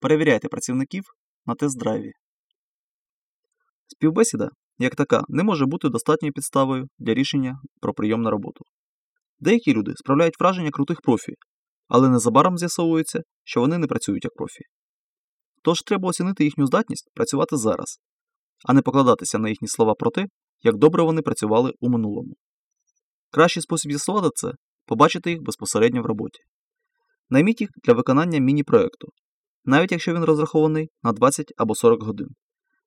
Перевіряйте працівників на тест-драйві. Співбесіда, як така, не може бути достатньою підставою для рішення про прийом на роботу. Деякі люди справляють враження крутих профі, але незабаром з'ясовується, що вони не працюють як профі. Тож треба оцінити їхню здатність працювати зараз, а не покладатися на їхні слова про те, як добре вони працювали у минулому. Кращий спосіб з'ясувати це побачити їх безпосередньо в роботі. Найміть їх для виконання міні-проекту, навіть якщо він розрахований на 20 або 40 годин.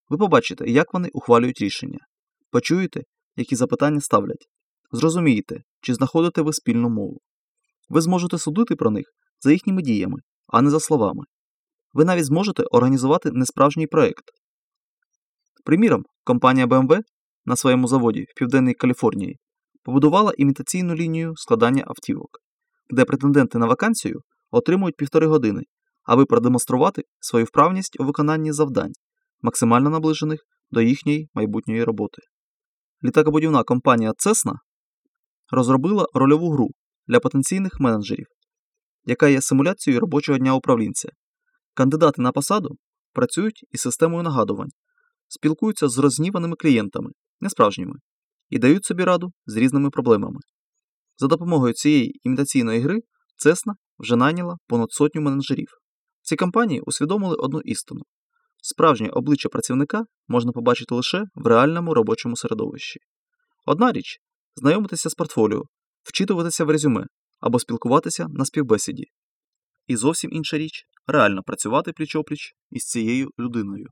Ви побачите, як вони ухвалюють рішення, почуєте, які запитання ставлять, зрозумієте, чи знаходите ви спільну мову. Ви зможете судити про них за їхніми діями, а не за словами. Ви навіть зможете організувати несправжній проект. Приміром, компанія BMW на своєму заводі в Південній Каліфорнії побудувала імітаційну лінію складання автівок, де претенденти на вакансію отримують півтори години, аби продемонструвати свою вправність у виконанні завдань, максимально наближених до їхньої майбутньої роботи. Літакобудівна компанія Cessna розробила рольову гру для потенційних менеджерів, яка є симуляцією робочого дня управлінця. Кандидати на посаду працюють із системою нагадувань, спілкуються з розніваними клієнтами, несправжніми, і дають собі раду з різними проблемами. За допомогою цієї імітаційної гри Cessna вже найняла понад сотню менеджерів. Ці компанії усвідомили одну істину: справжнє обличчя працівника можна побачити лише в реальному робочому середовищі. Одна річ знайомитися з портфоліо, вчитуватися в резюме або спілкуватися на співбесіді. І зовсім інша річ реально працювати пліч-опліч із цією людиною.